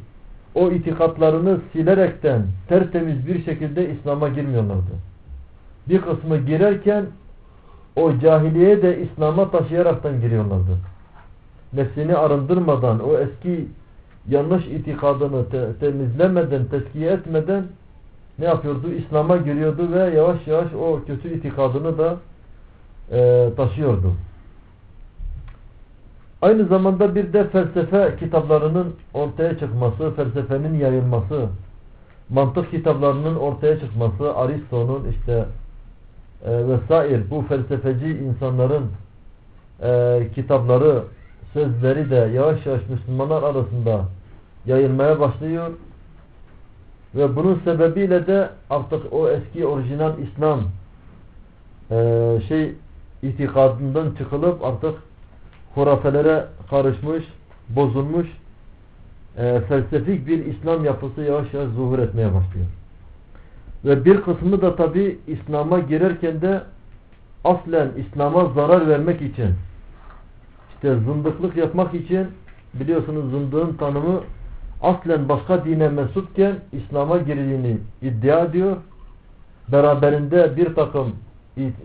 o itikatlarını silerekten tertemiz bir şekilde İslam'a girmiyorlardı. Bir kısmı girerken o cahiliye de İslam'a taşıyaraktan giriyorlardı. Nefsini arındırmadan, o eski yanlış itikadını te temizlemeden, teskiye etmeden ne yapıyordu? İslam'a giriyordu ve yavaş yavaş o kötü itikadını da e, taşıyordu. Aynı zamanda bir de felsefe kitaplarının ortaya çıkması, felsefenin yayılması, mantık kitaplarının ortaya çıkması, Aristo'nun işte e, vesaire bu felsefeci insanların e, kitapları, sözleri de yavaş yavaş Müslümanlar arasında yayılmaya başlıyor. Ve bunun sebebiyle de artık o eski orijinal İslam e, şey itikadından çıkılıp artık hurafelere karışmış, bozulmuş e, felsefik bir İslam yapısı yavaş yavaş zuhur etmeye başlıyor. Ve bir kısmı da tabi İslam'a girerken de aslen İslam'a zarar vermek için işte zındıklık yapmak için biliyorsunuz zındığın tanımı aslen başka dine mensupken İslam'a girdiğini iddia ediyor. Beraberinde bir takım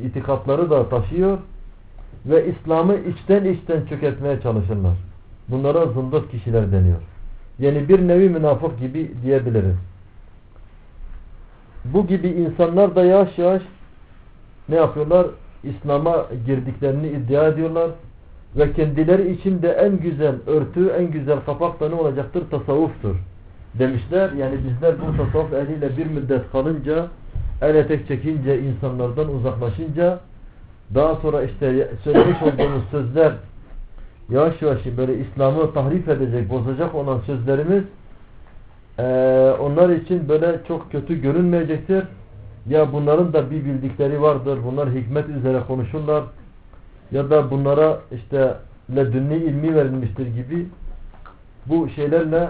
itikatları da taşıyor ve İslam'ı içten içten çökertmeye çalışırlar. Bunlara zındık kişiler deniyor. Yani bir nevi münafık gibi diyebiliriz. Bu gibi insanlar da yavaş yavaş ne yapıyorlar? İslam'a girdiklerini iddia ediyorlar. Ve kendileri için de en güzel örtü, en güzel kapak da ne olacaktır? Tasavvuftur. Demişler. Yani bizler bu tasavvuf ehliyle bir müddet kalınca, el etek çekince, insanlardan uzaklaşınca daha sonra işte söylemiş olduğumuz sözler yavaş yavaş böyle İslam'ı tahrif edecek, bozacak olan sözlerimiz e, onlar için böyle çok kötü görünmeyecektir. Ya bunların da bir bildikleri vardır. Bunlar hikmet üzere konuşurlar. Ya da bunlara işte ledünni ilmi verilmiştir gibi bu şeylerle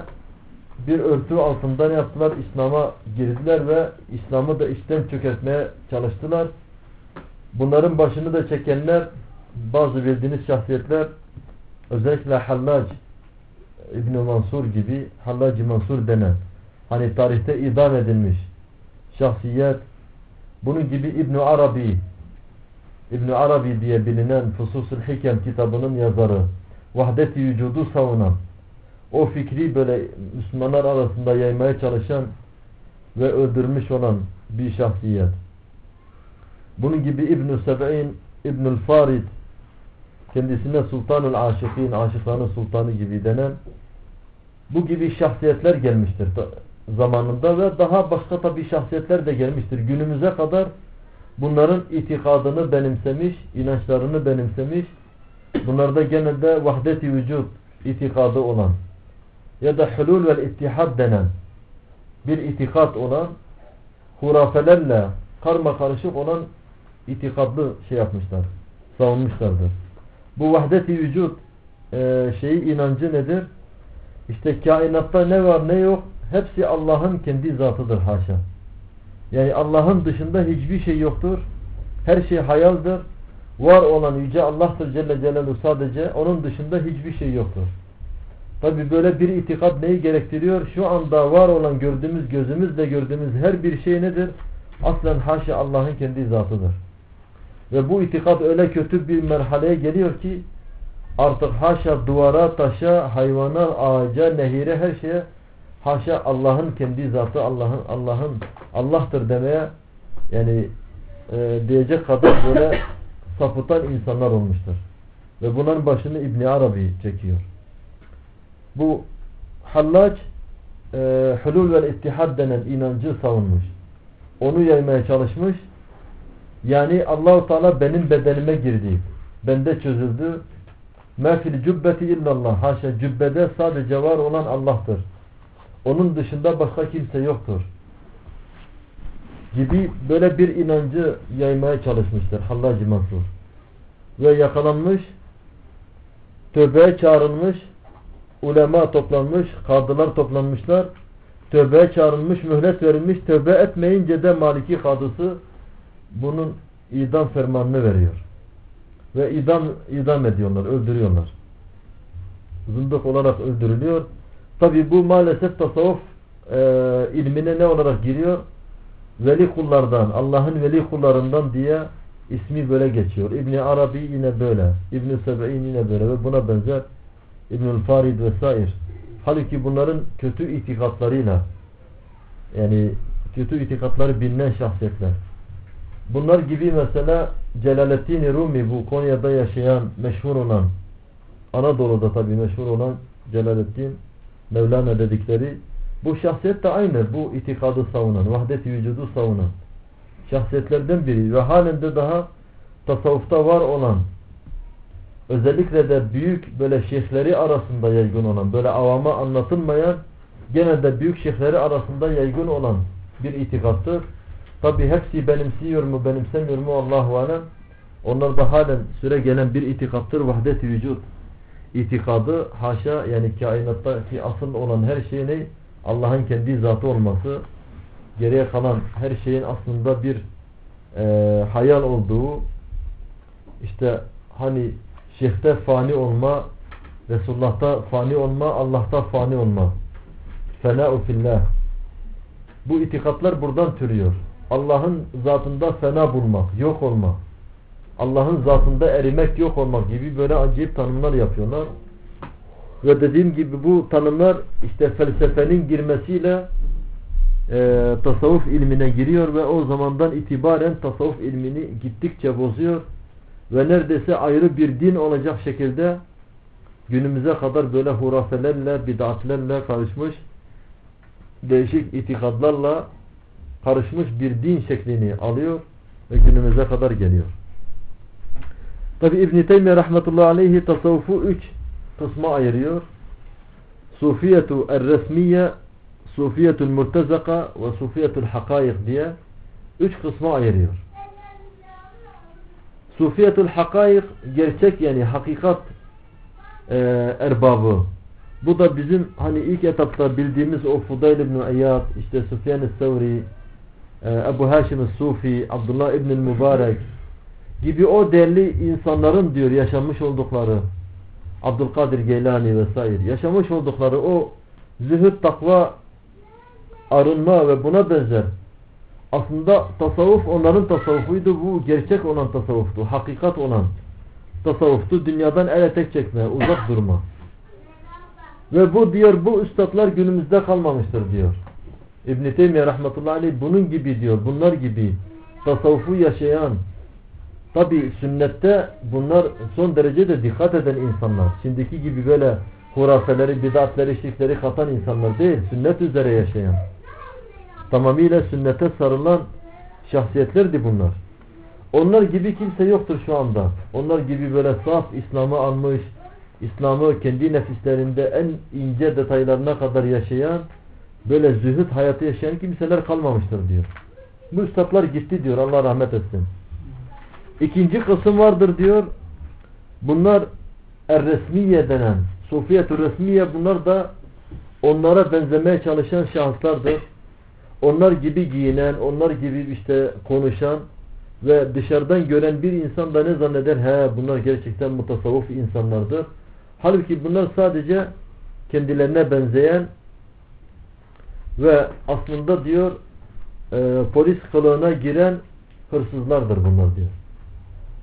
bir örtü altında ne yaptılar? İslam'a girdiler ve İslam'ı da içten çökertmeye çalıştılar. Bunların başını da çekenler bazı bildiğiniz şahsiyetler özellikle Hallac İbn Mansur gibi Hallac Mansur denen hani tarihte idam edilmiş şahsiyet bunun gibi İbn Arabi İbn Arabi diye bilinen Fususul Hikem kitabının yazarı vahdeti vücudu savunan o fikri böyle Müslümanlar arasında yaymaya çalışan ve öldürmüş olan bir şahsiyet. Bunun gibi İbn-i Seb'in, İbn-i Farid kendisine Sultanul Aşıkîn, aşıkların sultanı gibi denen bu gibi şahsiyetler gelmiştir zamanında ve daha başka tabi şahsiyetler de gelmiştir. Günümüze kadar bunların itikadını benimsemiş, inançlarını benimsemiş. Bunlarda genelde vahdet-i vücut itikadı olan ya da hulul ve ittihad denen bir itikat olan hurafelerle karma karışık olan itikadlı şey yapmışlar, savunmuşlardır. Bu vahdet-i vücut e, şeyi inancı nedir? İşte kainatta ne var ne yok hepsi Allah'ın kendi zatıdır haşa. Yani Allah'ın dışında hiçbir şey yoktur. Her şey hayaldir. Var olan Yüce Allah'tır Celle Celaluhu sadece. Onun dışında hiçbir şey yoktur. Tabi böyle bir itikat neyi gerektiriyor? Şu anda var olan gördüğümüz gözümüzle gördüğümüz her bir şey nedir? Aslen haşa Allah'ın kendi zatıdır. Ve bu itikat öyle kötü bir merhaleye geliyor ki artık haşa duvara, taşa, hayvana, ağaca, nehire her şeye haşa Allah'ın kendi zatı Allah'ın Allah'ın Allah'tır demeye yani e, diyecek kadar böyle sapıtan insanlar olmuştur. Ve bunların başını İbn Arabi çekiyor. Bu Hallaç e, hulul ve ittihad denen inancı savunmuş. Onu yaymaya çalışmış. Yani Allahu Teala benim bedenime girdi. Bende çözüldü. Ma fil cübbeti illallah. Haşa cübbede sadece var olan Allah'tır. Onun dışında başka kimse yoktur. Gibi böyle bir inancı yaymaya çalışmıştır Hallacı Mansur. Ve yakalanmış, tövbeye çağrılmış, ulema toplanmış, kadılar toplanmışlar, tövbeye çağrılmış, mühlet verilmiş, tövbe etmeyince de Maliki kadısı bunun idam fermanını veriyor. Ve idam, idam ediyorlar, öldürüyorlar. Zındık olarak öldürülüyor. Tabi bu maalesef tasavvuf e, ilmine ne olarak giriyor? Veli kullardan, Allah'ın veli kullarından diye ismi böyle geçiyor. İbni Arabi yine böyle. İbni Sebe'in yine böyle ve buna benzer İbnül Farid vesaire. Halbuki bunların kötü itikatlarıyla yani kötü itikatları bilinen şahsiyetler. Bunlar gibi mesela Celaleddin Rumi bu Konya'da yaşayan meşhur olan Anadolu'da tabi meşhur olan Celaleddin Mevlana dedikleri bu şahsiyet de aynı. Bu itikadı savunan, vahdet-i vücudu savunan şahsiyetlerden biri ve halen de daha tasavvufta var olan özellikle de büyük böyle şeyhleri arasında yaygın olan böyle avama anlatılmayan genelde büyük şeyhleri arasında yaygın olan bir itikattır. Tabi hepsi benimsiyor mu benimsemiyor mu Allahu alem. Onlar da halen süre gelen bir itikattır vahdet-i vücut. İtikadı haşa yani kainattaki asıl olan her şey ne? Allah'ın kendi zatı olması. Geriye kalan her şeyin aslında bir e, hayal olduğu işte hani şeyhte fani olma Resulullah'ta fani olma Allah'ta fani olma. Fena'u fillah. Bu itikatlar buradan türüyor Allah'ın zatında fena bulmak yok olmak Allah'ın zatında erimek yok olmak gibi böyle acayip tanımlar yapıyorlar. Ve dediğim gibi bu tanımlar işte felsefenin girmesiyle e, tasavvuf ilmine giriyor ve o zamandan itibaren tasavvuf ilmini gittikçe bozuyor ve neredeyse ayrı bir din olacak şekilde günümüze kadar böyle hurafelerle, bid'atlerle karışmış değişik itikadlarla karışmış bir din şeklini alıyor ve günümüze kadar geliyor. Tabi İbn-i Teymiye rahmetullahi aleyhi tasavvufu üç kısma ayırıyor. Sufiyetu er-resmiye, sufiyetul murtezaka ve sufiyetul hakayık diye üç kısma ayırıyor. Sufiyetul hakayık gerçek yani hakikat e, erbabı. Bu da bizim hani ilk etapta bildiğimiz o Fudayl ibn İyad, işte Sufyan-ı Sevri, Ebu Haşim Sufi, Abdullah ibn Mübarek, gibi o değerli insanların diyor yaşamış oldukları Abdülkadir Geylani vesaire yaşamış oldukları o zühd, takva, arınma ve buna benzer aslında tasavvuf onların tasavvufuydu. Bu gerçek olan tasavvuftu. Hakikat olan tasavvuftu. Dünyadan el etek çekme, uzak durma. Ve bu diyor bu üstadlar günümüzde kalmamıştır diyor. İbn-i Teymiye rahmetullahi aleyh bunun gibi diyor. Bunlar gibi tasavvufu yaşayan Tabi sünnette bunlar son derece de dikkat eden insanlar. Şimdiki gibi böyle hurafeleri, bidatleri, şirkleri katan insanlar değil. Sünnet üzere yaşayan. Tamamıyla sünnete sarılan şahsiyetlerdi bunlar. Onlar gibi kimse yoktur şu anda. Onlar gibi böyle saf İslam'ı almış, İslam'ı kendi nefislerinde en ince detaylarına kadar yaşayan, böyle zühd hayatı yaşayan kimseler kalmamıştır diyor. Bu üstadlar gitti diyor. Allah rahmet etsin. İkinci kısım vardır diyor. Bunlar er-resmiye denen, sufiyet resmiye bunlar da onlara benzemeye çalışan şahıslardır. Onlar gibi giyinen, onlar gibi işte konuşan ve dışarıdan gören bir insan da ne zanneder? He bunlar gerçekten mutasavvuf insanlardır. Halbuki bunlar sadece kendilerine benzeyen ve aslında diyor e, polis kılığına giren hırsızlardır bunlar diyor.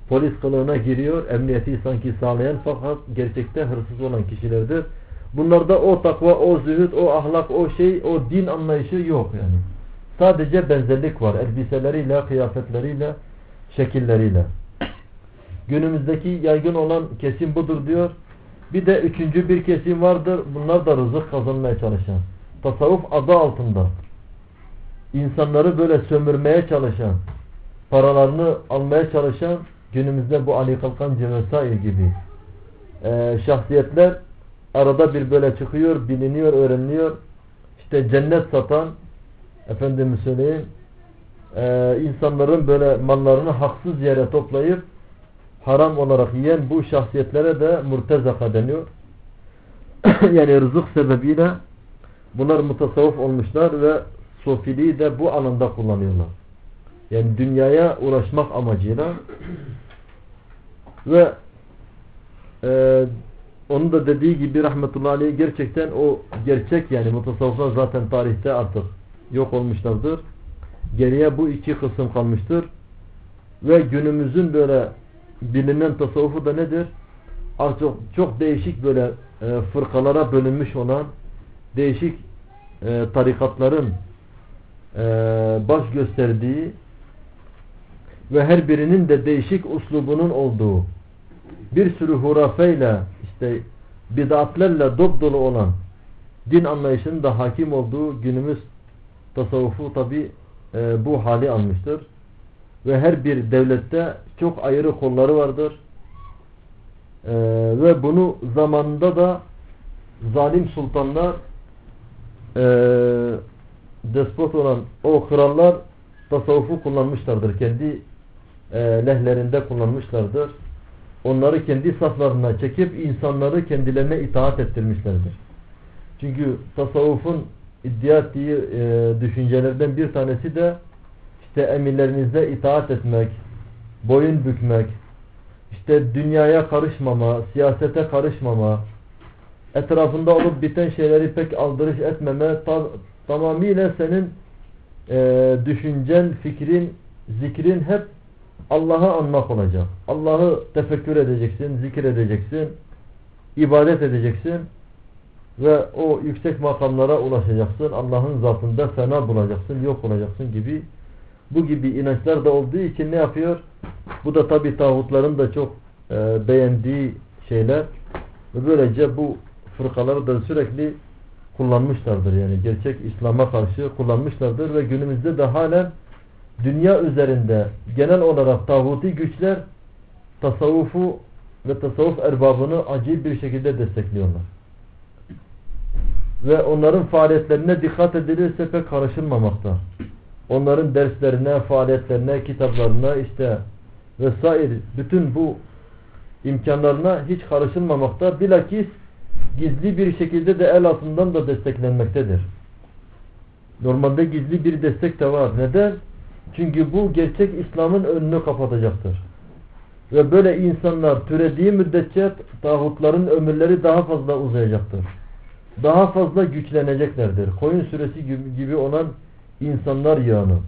Polis kılığına giriyor, emniyeti sanki sağlayan fakat gerçekte hırsız olan kişilerdir. Bunlarda o takva, o zühd, o ahlak, o şey, o din anlayışı yok yani. Sadece benzerlik var. Elbiseleriyle, kıyafetleriyle, şekilleriyle. Günümüzdeki yaygın olan kesim budur diyor. Bir de üçüncü bir kesim vardır. Bunlar da rızık kazanmaya çalışan. Tasavvuf adı altında. insanları böyle sömürmeye çalışan, paralarını almaya çalışan günümüzde bu Ali Kalkancı vesaire gibi e, şahsiyetler arada bir böyle çıkıyor, biliniyor, öğreniliyor. İşte cennet satan efendim söyleyeyim e, insanların böyle mallarını haksız yere toplayıp haram olarak yiyen bu şahsiyetlere de murtezaka deniyor. yani rızık sebebiyle bunlar mutasavvuf olmuşlar ve sofiliği de bu alanda kullanıyorlar. Yani dünyaya ulaşmak amacıyla ve e, onun da dediği gibi rahmetullahi aleyh gerçekten o gerçek yani mutasavvıflar zaten tarihte artık yok olmuşlardır. Geriye bu iki kısım kalmıştır. Ve günümüzün böyle bilinen tasavvufu da nedir? Artık çok değişik böyle e, fırkalara bölünmüş olan değişik e, tarikatların e, baş gösterdiği ve her birinin de değişik uslubunun olduğu bir sürü hurafeyle işte bidatlerle dop dolu olan din anlayışının da hakim olduğu günümüz tasavvufu tabi e, bu hali almıştır. Ve her bir devlette çok ayrı kolları vardır. E, ve bunu zamanında da zalim sultanlar e, despot olan o krallar tasavvufu kullanmışlardır. Kendi e, lehlerinde kullanmışlardır. Onları kendi saflarına çekip insanları kendilerine itaat ettirmişlerdir. Çünkü tasavvufun iddia ettiği e, düşüncelerden bir tanesi de işte emirlerinize itaat etmek, boyun bükmek, işte dünyaya karışmama, siyasete karışmama, etrafında olup biten şeyleri pek aldırış etmeme, ta, tamamıyla senin e, düşüncen, fikrin, zikrin hep Allah'ı anmak olacak. Allah'ı tefekkür edeceksin, zikir edeceksin, ibadet edeceksin ve o yüksek makamlara ulaşacaksın. Allah'ın zatında fena bulacaksın, yok olacaksın gibi bu gibi inançlar da olduğu için ne yapıyor? Bu da tabi tağutların da çok e, beğendiği şeyler böylece bu fırkaları da sürekli kullanmışlardır. Yani gerçek İslam'a karşı kullanmışlardır ve günümüzde de halen dünya üzerinde genel olarak tağuti güçler tasavvufu ve tasavvuf erbabını acil bir şekilde destekliyorlar. Ve onların faaliyetlerine dikkat edilirse pek karışılmamakta. Onların derslerine, faaliyetlerine, kitaplarına işte vesaire bütün bu imkanlarına hiç karışılmamakta. Bilakis gizli bir şekilde de el altından da desteklenmektedir. Normalde gizli bir destek de var. Neden? Çünkü bu gerçek İslam'ın önünü kapatacaktır. Ve böyle insanlar türediği müddetçe tağutların ömürleri daha fazla uzayacaktır. Daha fazla güçleneceklerdir. Koyun süresi gibi olan insanlar yağını.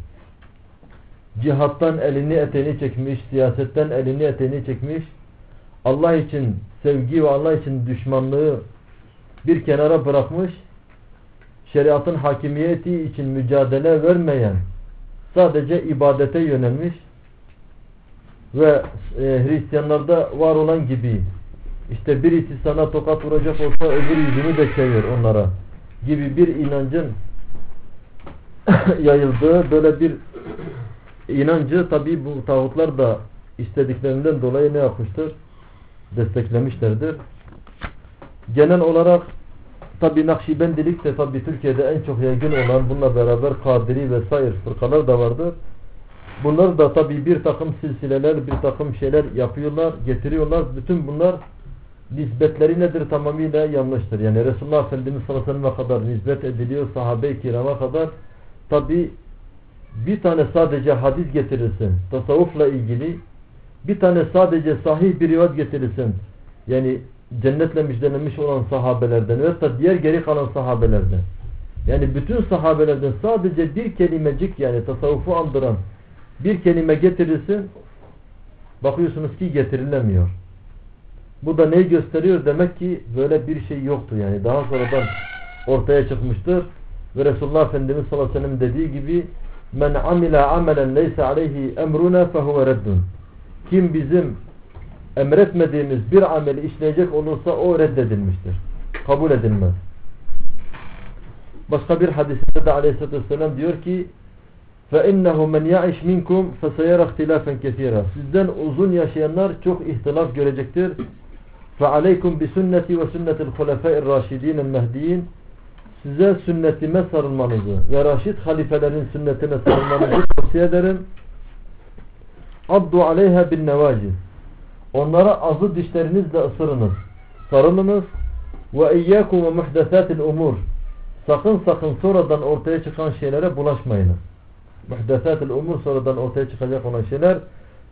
Cihattan elini eteni çekmiş, siyasetten elini eteni çekmiş, Allah için sevgi ve Allah için düşmanlığı bir kenara bırakmış, şeriatın hakimiyeti için mücadele vermeyen, sadece ibadete yönelmiş ve e, Hristiyanlarda var olan gibi işte birisi sana tokat vuracak olsa öbür yüzünü de çevir onlara gibi bir inancın yayıldığı böyle bir inancı tabi bu tağutlar da istediklerinden dolayı ne yapmıştır? Desteklemişlerdir. Genel olarak tabi Nakşibendilik de tabi Türkiye'de en çok yaygın olan bununla beraber Kadiri vesaire fırkalar da vardır. Bunlar da tabi bir takım silsileler, bir takım şeyler yapıyorlar, getiriyorlar. Bütün bunlar nisbetleri nedir? Tamamıyla yanlıştır. Yani Resulullah Efendimiz sallallahu aleyhi kadar nispet ediliyor, sahabe-i kirama kadar. Tabi bir tane sadece hadis getirirsin, tasavvufla ilgili, bir tane sadece sahih bir rivayet getirirsin. Yani cennetle müjdelenmiş olan sahabelerden ve diğer geri kalan sahabelerden. Yani bütün sahabelerden sadece bir kelimecik yani tasavvufu andıran bir kelime getirirsin bakıyorsunuz ki getirilemiyor. Bu da neyi gösteriyor? Demek ki böyle bir şey yoktu yani. Daha sonradan ortaya çıkmıştır. Ve Resulullah Efendimiz sallallahu aleyhi ve sellem dediği gibi men amila amelen leysa aleyhi emruna fehuve reddun. Kim bizim emretmediğimiz bir ameli işleyecek olursa o reddedilmiştir. Kabul edilmez. Başka bir hadisinde de aleyhissalatü vesselam diyor ki فَاِنَّهُ مَنْ يَعِشْ مِنْكُمْ فَسَيَرَ اخْتِلَافًا كَثِيرًا Sizden uzun yaşayanlar çok ihtilaf görecektir. فَعَلَيْكُمْ بِسُنَّةِ وَسُنَّةِ الْخُلَفَاءِ الرَّاشِد۪ينَ الْمَهْد۪ينَ Size sünnetime sarılmanızı ve Raşid halifelerin sünnetine sarılmanızı tavsiye ederim. Addu aleyha bin nevaciz. Onlara azı dişlerinizle ısırınız. Sarılınız. Ve iyyakum ve muhdesatil umur. Sakın sakın sonradan ortaya çıkan şeylere bulaşmayınız. Muhdesatil umur sonradan ortaya çıkacak olan şeyler.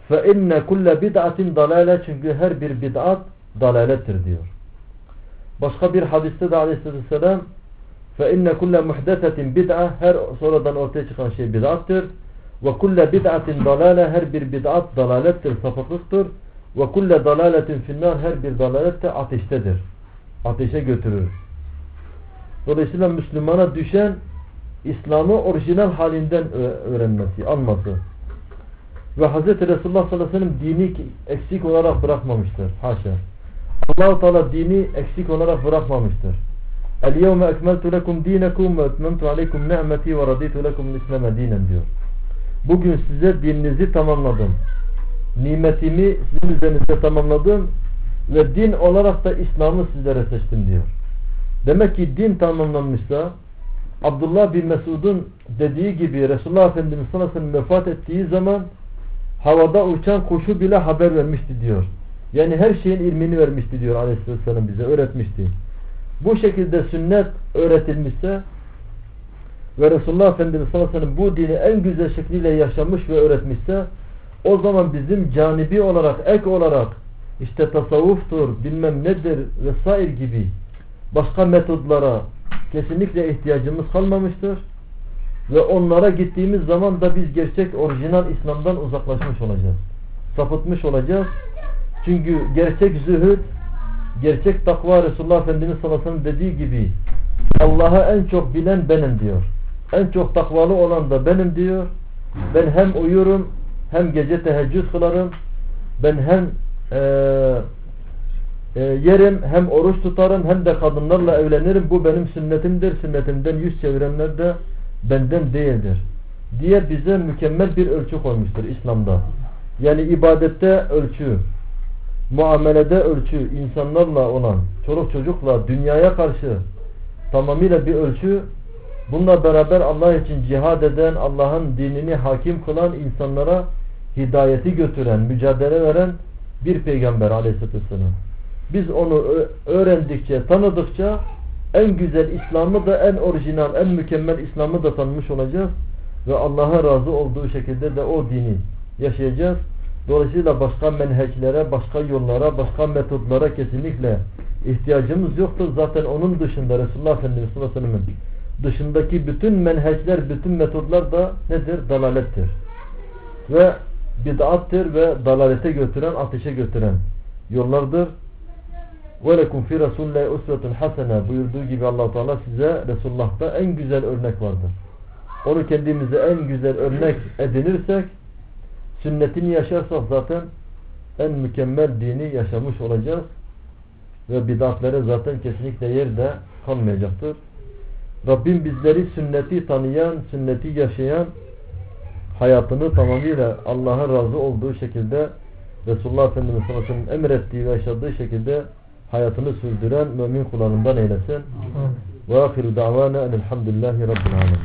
Fe inne kulle bid'atin dalale çünkü her bir bid'at dalalettir diyor. Başka bir hadiste de aleyhissalatü vesselam fe inne kulle muhdesetin her sonradan ortaya çıkan şey bid'attır. Ve kulle bid'atin dalale her bir bid'at dalalettir, sapıklıktır. Ve kulle dalaletin finnar her bir dalalet de ateştedir. Ateşe götürür. Dolayısıyla Müslümana düşen İslam'ı orijinal halinden öğrenmesi, alması. Ve Hz. Resulullah sallallahu aleyhi ve sellem dini eksik olarak bırakmamıştır. Haşa. Allah-u Teala dini eksik olarak bırakmamıştır. El-yevme ekmeltu lekum dinekum ve etmemtu aleykum ni'meti ve raditu lekum dinen diyor. Bugün size dininizi tamamladım. Nimetimi sizin üzerinizde tamamladım ve din olarak da İslam'ı sizlere seçtim diyor. Demek ki din tamamlanmışsa Abdullah bin Mesud'un dediği gibi Resulullah Efendimiz sallallahu aleyhi ve sellem vefat ettiği zaman havada uçan kuşu bile haber vermişti diyor. Yani her şeyin ilmini vermişti diyor aleyhisselam bize öğretmişti. Bu şekilde sünnet öğretilmişse ve Resulullah Efendimiz sallallahu aleyhi ve sellem bu dini en güzel şekliyle yaşamış ve öğretmişse o zaman bizim canibi olarak, ek olarak işte tasavvuftur, bilmem nedir vesaire gibi başka metodlara kesinlikle ihtiyacımız kalmamıştır. Ve onlara gittiğimiz zaman da biz gerçek orijinal İslam'dan uzaklaşmış olacağız. Sapıtmış olacağız. Çünkü gerçek zühd, gerçek takva Resulullah Efendimiz sallallahu aleyhi ve sellem dediği gibi Allah'a en çok bilen benim diyor. En çok takvalı olan da benim diyor. Ben hem uyurum hem gece teheccüd kılarım. Ben hem e, e, yerim hem oruç tutarım hem de kadınlarla evlenirim. Bu benim sünnetimdir. Sünnetimden yüz çevirenler de benden değildir. Diye bize mükemmel bir ölçü koymuştur İslam'da. Yani ibadette ölçü, muamelede ölçü, insanlarla olan, çoluk çocukla, dünyaya karşı tamamıyla bir ölçü. Bununla beraber Allah için cihad eden, Allah'ın dinini hakim kılan insanlara hidayeti götüren, mücadele veren bir peygamber aleyhisselatü vesselam. Biz onu öğrendikçe, tanıdıkça en güzel İslam'ı da en orijinal, en mükemmel İslam'ı da tanımış olacağız. Ve Allah'a razı olduğu şekilde de o dini yaşayacağız. Dolayısıyla başka menheçlere, başka yollara, başka metodlara kesinlikle ihtiyacımız yoktur. Zaten onun dışında Resulullah Efendimiz dışındaki bütün menheçler, bütün metodlar da nedir? Dalalettir. Ve bid'attır ve dalalete götüren, ateşe götüren yollardır. وَلَكُمْ فِي رَسُولِ اللّٰهِ اُسْوَةٌ حَسَنَةٌ buyurduğu gibi allah Teala size Resulullah'ta en güzel örnek vardır. Onu kendimize en güzel örnek edinirsek sünnetini yaşarsak zaten en mükemmel dini yaşamış olacağız. ve bid'atlere zaten kesinlikle yer de kalmayacaktır. Rabbim bizleri sünneti tanıyan, sünneti yaşayan, hayatını tamamıyla Allah'a razı olduğu şekilde Resulullah Efendimiz sallallahu aleyhi ve sellem emrettiği ve yaşadığı şekilde hayatını sürdüren mümin kullarından eylesin. Ve ahiru davana enelhamdülillahi rabbil alemin.